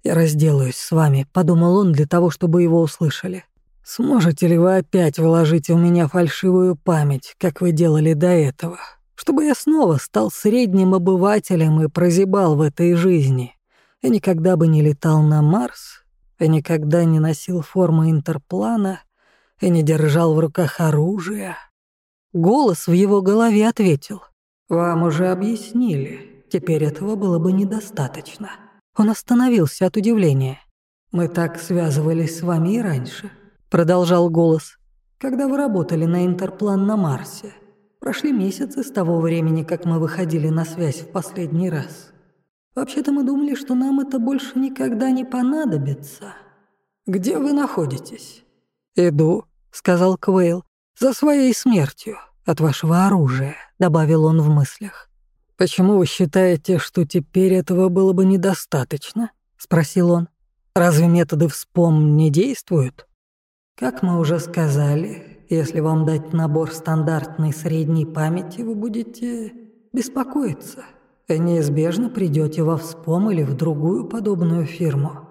Я разделаюсь с вами», — подумал он для того, чтобы его услышали. «Сможете ли вы опять вложить в меня фальшивую память, как вы делали до этого, чтобы я снова стал средним обывателем и прозябал в этой жизни? Я никогда бы не летал на Марс, я никогда не носил формы интерплана, и не держал в руках оружие». Голос в его голове ответил. «Вам уже объяснили. Теперь этого было бы недостаточно». Он остановился от удивления. «Мы так связывались с вами и раньше», — продолжал голос. «Когда вы работали на Интерплан на Марсе. Прошли месяцы с того времени, как мы выходили на связь в последний раз. Вообще-то мы думали, что нам это больше никогда не понадобится. Где вы находитесь?» «Иду», — сказал Квейл, — «за своей смертью» от вашего оружия», — добавил он в мыслях. «Почему вы считаете, что теперь этого было бы недостаточно?» — спросил он. «Разве методы вспом не действуют?» «Как мы уже сказали, если вам дать набор стандартной средней памяти, вы будете беспокоиться и неизбежно придете во вспом или в другую подобную фирму.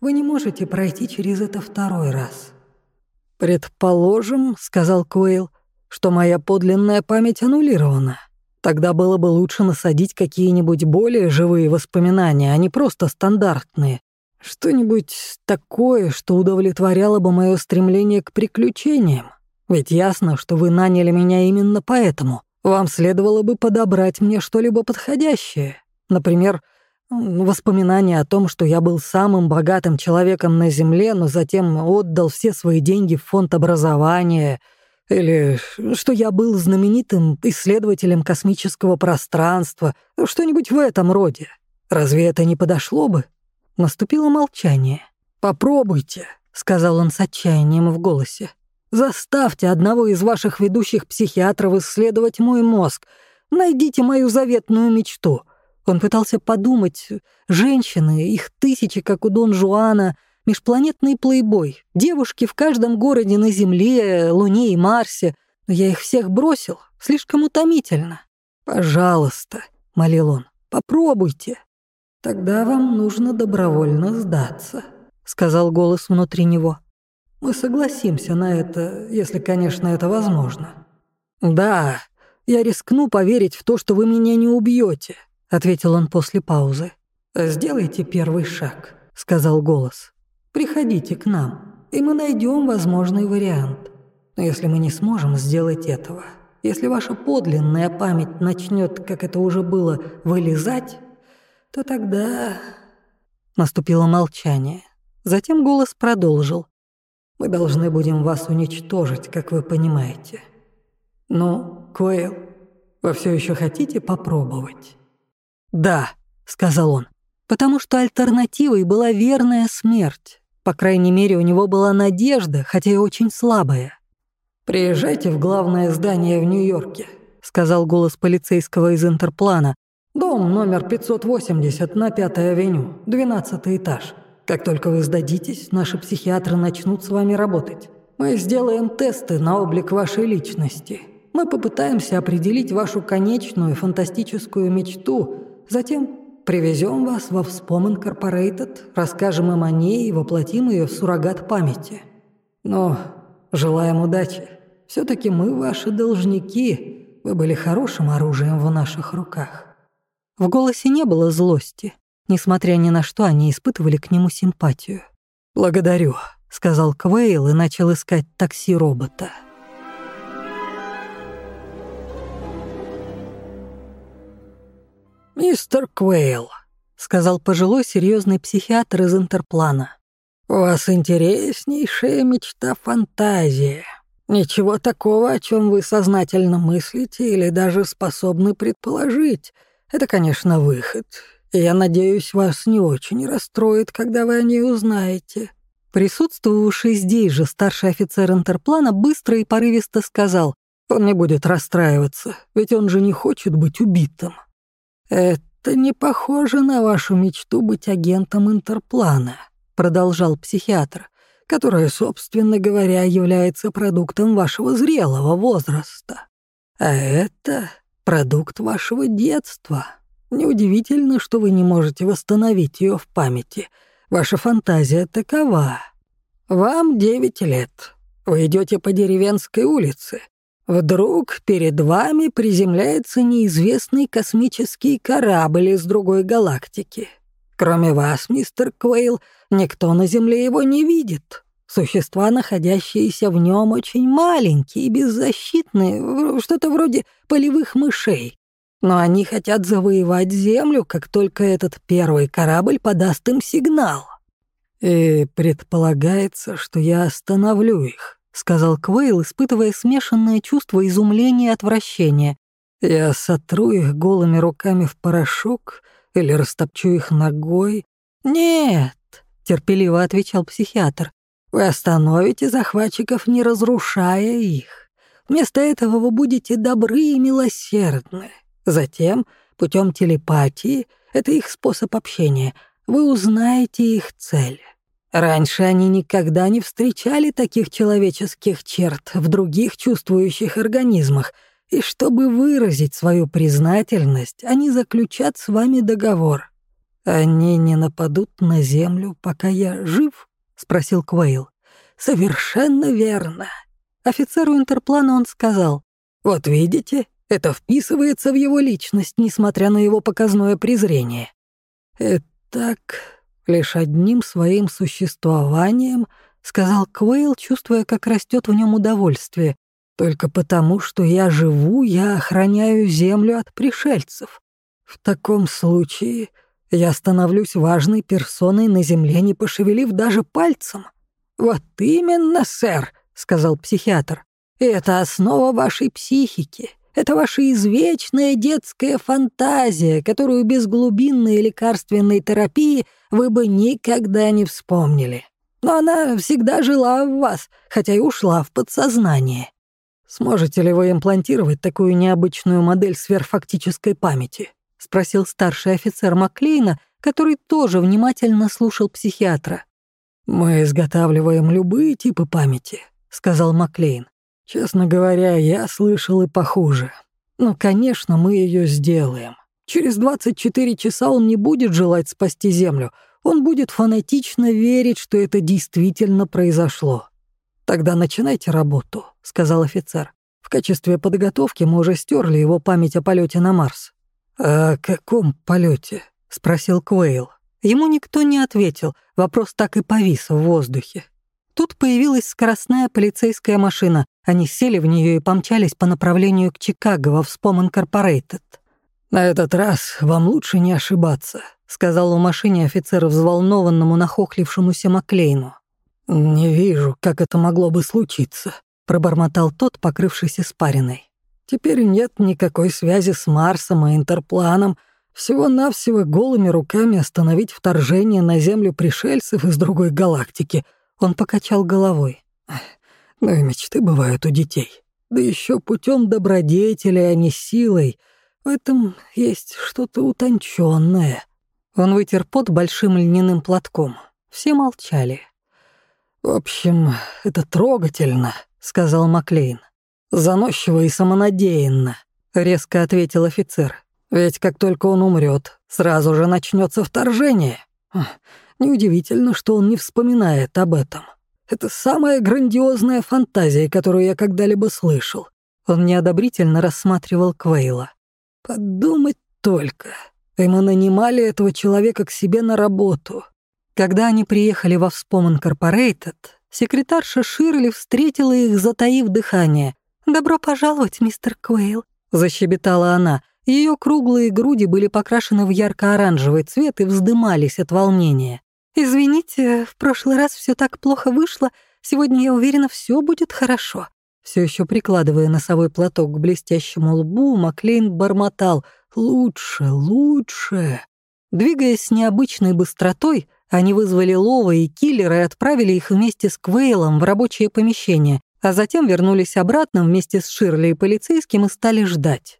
Вы не можете пройти через это второй раз». «Предположим», — сказал Куэйл, — что моя подлинная память аннулирована. Тогда было бы лучше насадить какие-нибудь более живые воспоминания, а не просто стандартные. Что-нибудь такое, что удовлетворяло бы мое стремление к приключениям. Ведь ясно, что вы наняли меня именно поэтому. Вам следовало бы подобрать мне что-либо подходящее. Например, воспоминания о том, что я был самым богатым человеком на Земле, но затем отдал все свои деньги в фонд образования — или что я был знаменитым исследователем космического пространства, что-нибудь в этом роде. Разве это не подошло бы? Наступило молчание. «Попробуйте», — сказал он с отчаянием в голосе. «Заставьте одного из ваших ведущих психиатров исследовать мой мозг. Найдите мою заветную мечту». Он пытался подумать. Женщины, их тысячи, как у Дон Жуана — Межпланетный плейбой. Девушки в каждом городе на Земле, Луне и Марсе. Но я их всех бросил. Слишком утомительно. «Пожалуйста», — молил он, — «попробуйте». «Тогда вам нужно добровольно сдаться», — сказал голос внутри него. «Мы согласимся на это, если, конечно, это возможно». «Да, я рискну поверить в то, что вы меня не убьете», — ответил он после паузы. «Сделайте первый шаг», — сказал голос. Приходите к нам, и мы найдем возможный вариант. Но если мы не сможем сделать этого, если ваша подлинная память начнет, как это уже было, вылезать, то тогда...» Наступило молчание. Затем голос продолжил. «Мы должны будем вас уничтожить, как вы понимаете. Ну, Куэйл, вы все еще хотите попробовать?» «Да», — сказал он, «потому что альтернативой была верная смерть. По крайней мере, у него была надежда, хотя и очень слабая». «Приезжайте в главное здание в Нью-Йорке», — сказал голос полицейского из Интерплана. «Дом номер 580 на Пятой авеню, 12 этаж. Как только вы сдадитесь, наши психиатры начнут с вами работать. Мы сделаем тесты на облик вашей личности. Мы попытаемся определить вашу конечную фантастическую мечту, затем привезем вас во Вспомин Корпорейтед, расскажем им о ней и воплотим ее в суррогат памяти. Но Желаем удачи. Все-таки мы ваши должники. Вы были хорошим оружием в наших руках». В голосе не было злости. Несмотря ни на что, они испытывали к нему симпатию. «Благодарю», — сказал Квейл и начал искать такси-робота. «Мистер Квейл», — сказал пожилой серьезный психиатр из Интерплана. У вас интереснейшая мечта-фантазия. Ничего такого, о чем вы сознательно мыслите или даже способны предположить. Это, конечно, выход. Я надеюсь, вас не очень расстроит, когда вы о ней узнаете». Присутствовавший здесь же старший офицер Интерплана быстро и порывисто сказал, «Он не будет расстраиваться, ведь он же не хочет быть убитым». «Это не похоже на вашу мечту быть агентом Интерплана», продолжал психиатр, которая, собственно говоря, является продуктом вашего зрелого возраста. А это продукт вашего детства. Неудивительно, что вы не можете восстановить ее в памяти. Ваша фантазия такова. Вам девять лет. Вы идете по деревенской улице. Вдруг перед вами приземляется неизвестный космический корабль из другой галактики. Кроме вас, мистер Квейл, никто на Земле его не видит. Существа, находящиеся в нем, очень маленькие и беззащитные, что-то вроде полевых мышей. Но они хотят завоевать Землю, как только этот первый корабль подаст им сигнал. «И предполагается, что я остановлю их», — сказал Квейл, испытывая смешанное чувство изумления и отвращения. «Я сотру их голыми руками в порошок или растопчу их ногой?» «Нет», — терпеливо отвечал психиатр, «вы остановите захватчиков, не разрушая их. Вместо этого вы будете добры и милосердны. Затем, путем телепатии, это их способ общения, вы узнаете их цель». Раньше они никогда не встречали таких человеческих черт в других чувствующих организмах — и чтобы выразить свою признательность, они заключат с вами договор. Они не нападут на землю, пока я жив? спросил Квейл. Совершенно верно. Офицеру Интерплана он сказал: Вот видите, это вписывается в его личность, несмотря на его показное презрение. Итак, лишь одним своим существованием, сказал Квейл, чувствуя, как растет в нем удовольствие, только потому, что я живу, я охраняю землю от пришельцев. В таком случае я становлюсь важной персоной на земле, не пошевелив даже пальцем. Вот именно, сэр, сказал психиатр. Это основа вашей психики. Это ваша извечная детская фантазия, которую без глубинной лекарственной терапии вы бы никогда не вспомнили. Но она всегда жила в вас, хотя и ушла в подсознание. «Сможете ли вы имплантировать такую необычную модель сверхфактической памяти?» — спросил старший офицер Маклейна, который тоже внимательно слушал психиатра. «Мы изготавливаем любые типы памяти», — сказал Маклейн. «Честно говоря, я слышал и похуже. Но, конечно, мы ее сделаем. Через 24 часа он не будет желать спасти Землю. Он будет фанатично верить, что это действительно произошло. «Тогда начинайте работу», — сказал офицер. «В качестве подготовки мы уже стерли его память о полете на Марс». «О каком полете? спросил Квейл. Ему никто не ответил, вопрос так и повис в воздухе. Тут появилась скоростная полицейская машина. Они сели в нее и помчались по направлению к Чикаго во Вспом Инкорпорейтед. «На этот раз вам лучше не ошибаться», — сказал у машине офицер взволнованному нахохлившемуся Маклейну. «Не вижу, как это могло бы случиться», — пробормотал тот, покрывшись испариной. «Теперь нет никакой связи с Марсом и Интерпланом. Всего-навсего голыми руками остановить вторжение на Землю пришельцев из другой галактики». Он покачал головой. «Ну и мечты бывают у детей. Да еще путем добродетели, а не силой. В этом есть что-то утонченное». Он вытер пот большим льняным платком. Все молчали. «В общем, это трогательно», — сказал Маклейн. «Заносчиво и самонадеянно», — резко ответил офицер. «Ведь как только он умрет, сразу же начнется вторжение. Неудивительно, что он не вспоминает об этом. Это самая грандиозная фантазия, которую я когда-либо слышал». Он неодобрительно рассматривал Квейла. «Подумать только. Мы нанимали этого человека к себе на работу. Когда они приехали во Вспом Инкорпорейтед, секретарша Ширли встретила их, затаив дыхание. «Добро пожаловать, мистер Куэйл», — защебетала она. Ее круглые груди были покрашены в ярко-оранжевый цвет и вздымались от волнения. «Извините, в прошлый раз все так плохо вышло. Сегодня, я уверена, все будет хорошо». Все еще прикладывая носовой платок к блестящему лбу, Маклейн бормотал «Лучше, лучше». Двигаясь с необычной быстротой, они вызвали Лова и киллера и отправили их вместе с Квейлом в рабочее помещение, а затем вернулись обратно вместе с Ширли и полицейским и стали ждать.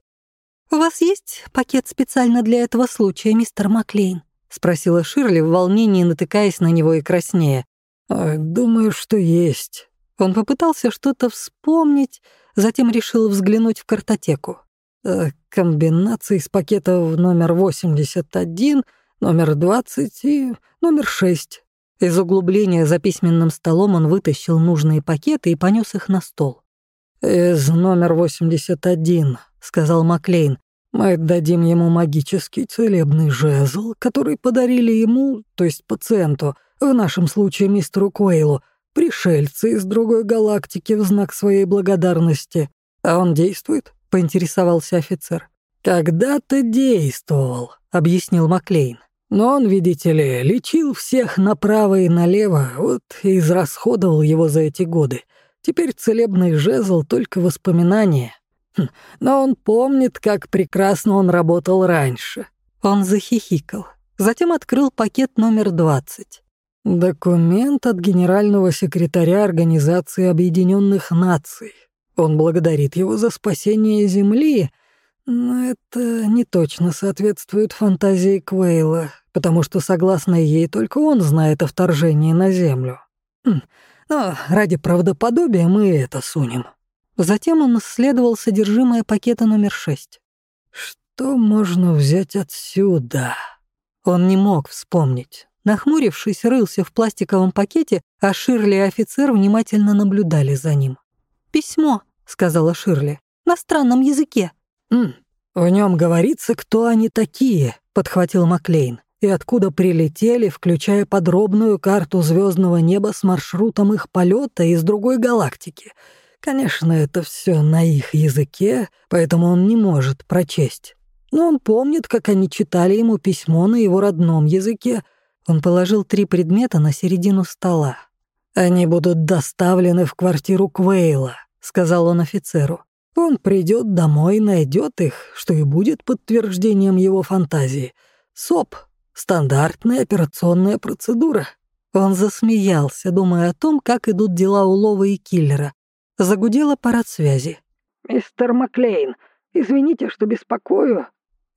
«У вас есть пакет специально для этого случая, мистер Маклейн?» — спросила Ширли в волнении, натыкаясь на него и краснея. «Думаю, что есть». Он попытался что-то вспомнить, затем решил взглянуть в картотеку. «Э, «Комбинации из пакетов номер 81, номер 20 и номер 6. Из углубления за письменным столом он вытащил нужные пакеты и понес их на стол. «Из номер 81», — сказал Маклейн. «Мы дадим ему магический целебный жезл, который подарили ему, то есть пациенту, в нашем случае мистеру Куэйлу, пришельцы из другой галактики в знак своей благодарности. А он действует?» — поинтересовался офицер. «Когда-то действовал», — объяснил Маклейн. Но он, видите ли, лечил всех направо и налево, вот и израсходовал его за эти годы. Теперь целебный жезл — только воспоминания. Хм, но он помнит, как прекрасно он работал раньше. Он захихикал. Затем открыл пакет номер 20. Документ от генерального секретаря Организации Объединенных Наций. Он благодарит его за спасение Земли, но это не точно соответствует фантазии Квейла потому что, согласно ей, только он знает о вторжении на Землю. Хм, но ради правдоподобия мы это сунем». Затем он исследовал содержимое пакета номер шесть. «Что можно взять отсюда?» Он не мог вспомнить. Нахмурившись, рылся в пластиковом пакете, а Ширли и офицер внимательно наблюдали за ним. «Письмо», — сказала Ширли, — «на странном языке». «М, «В нем говорится, кто они такие», — подхватил Маклейн и откуда прилетели, включая подробную карту звездного неба с маршрутом их полета из другой галактики. Конечно, это все на их языке, поэтому он не может прочесть. Но он помнит, как они читали ему письмо на его родном языке. Он положил три предмета на середину стола. «Они будут доставлены в квартиру Квейла», — сказал он офицеру. «Он придет домой найдет их, что и будет подтверждением его фантазии. СОП Стандартная операционная процедура». Он засмеялся, думая о том, как идут дела у Лова и Киллера. Загудел аппарат связи. «Мистер Маклейн, извините, что беспокою».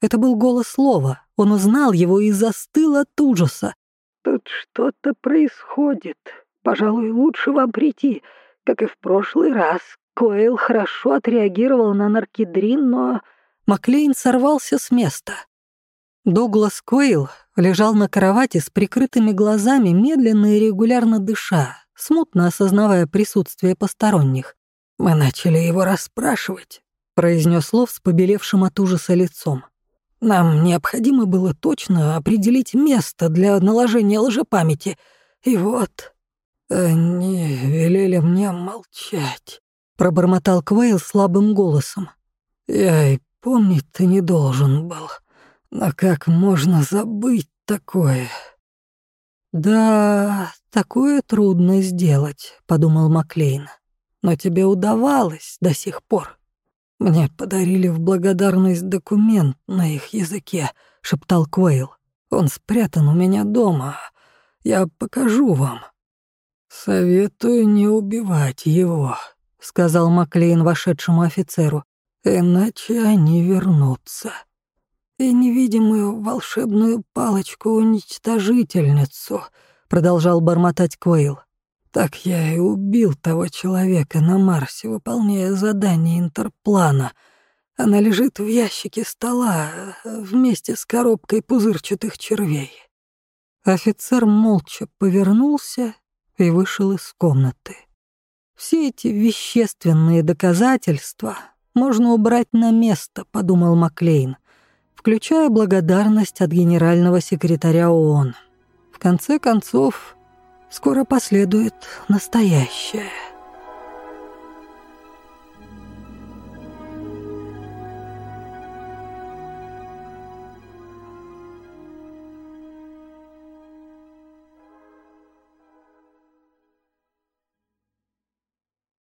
Это был голос Лова. Он узнал его и застыл от ужаса. «Тут что-то происходит. Пожалуй, лучше вам прийти. Как и в прошлый раз, Коэл хорошо отреагировал на наркидрин, но...» Маклейн сорвался с места. Дуглас Куэйл лежал на кровати с прикрытыми глазами, медленно и регулярно дыша, смутно осознавая присутствие посторонних. «Мы начали его расспрашивать», — произнес Лов с побелевшим от ужаса лицом. Нам необходимо было точно определить место для наложения лжепамяти. И вот они велели мне молчать», — пробормотал Квейл слабым голосом. «Я и помнить-то не должен был. Но как можно забыть такое?» «Да, такое трудно сделать», — подумал Маклейн. «Но тебе удавалось до сих пор». «Мне подарили в благодарность документ на их языке», — шептал Квейл. «Он спрятан у меня дома. Я покажу вам». «Советую не убивать его», — сказал Маклейн вошедшему офицеру. «Иначе они вернутся. И невидимую волшебную палочку-уничтожительницу», — продолжал бормотать Квейл. Так я и убил того человека на Марсе, выполняя задание Интерплана. Она лежит в ящике стола вместе с коробкой пузырчатых червей. Офицер молча повернулся и вышел из комнаты. Все эти вещественные доказательства можно убрать на место, подумал Маклейн, включая благодарность от генерального секретаря ООН. В конце концов, Скоро последует настоящее.